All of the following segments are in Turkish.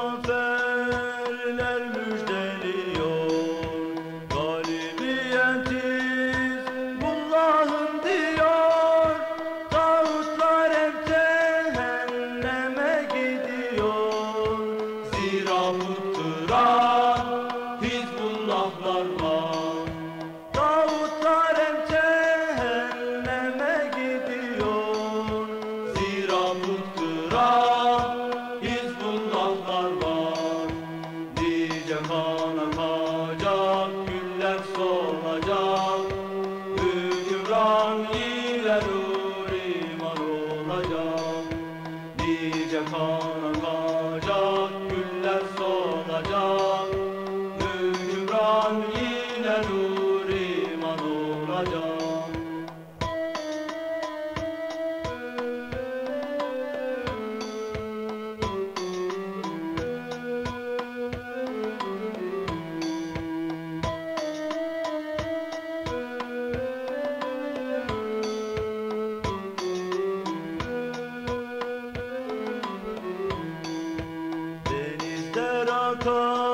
something. Aman ile iman olacak Nice kanacak güller solacak. Mücran ile iman olacak. come.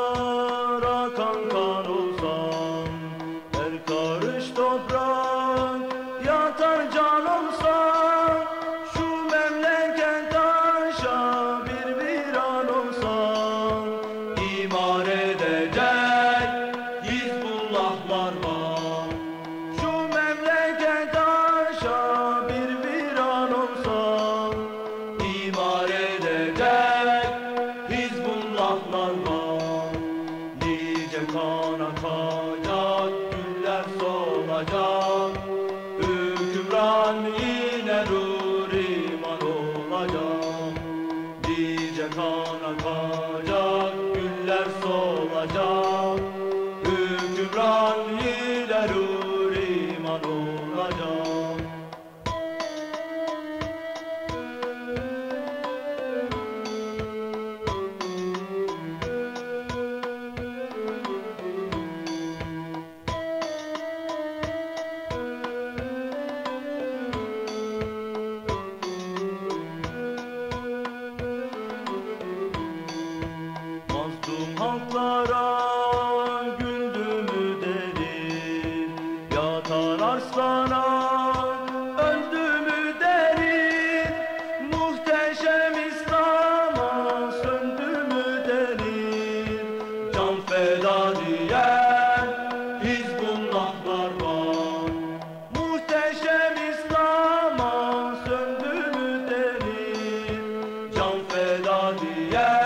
haline ruriman olacak. Nice kan akacak, güller solacak. Hükümran ile ruriman olacak. Yeah.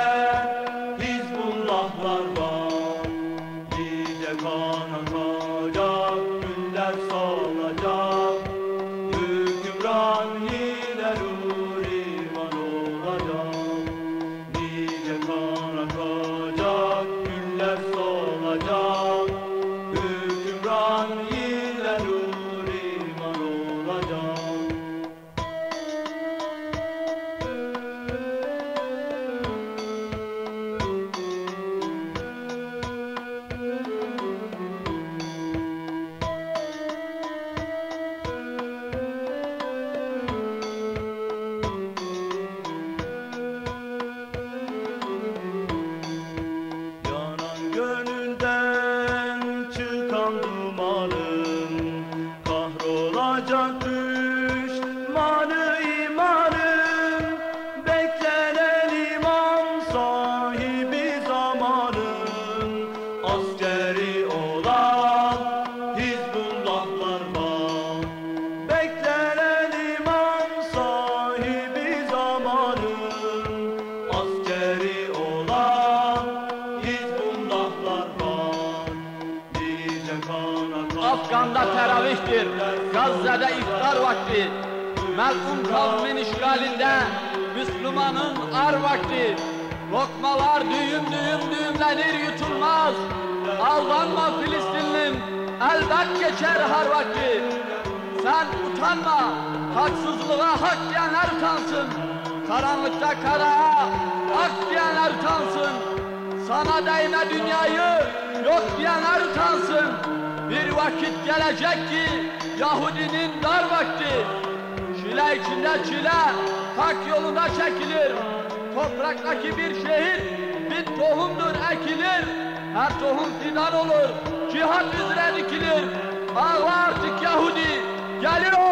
askeri olan Hizbullahlar var. Beklenen sahibi zamanın Askeri olan Hizbullahlar var. Nice kanatlar Afgan'da Gazze'de iftar vakti. Mel'un kavmin işgalinde Müslümanın ar vakti. Lokmalar düğüm düğüm düğümlenir yutulmaz. Aldanma Filistinlim, elbet geçer har vakti. Sen utanma, haksızlığa hak diyenler utansın. Karanlıkta karaya hak diyenler utansın. Sana değme dünyayı yok diyenler utansın. Bir vakit gelecek ki Yahudinin dar vakti. Çile içinde çile hak yolunda çekilir. Topraktaki bir şehit bir tohumdur ekilir. Her tohum fidan olur. Cihat üzere dikilir. Ağlar Yahudi geliyor.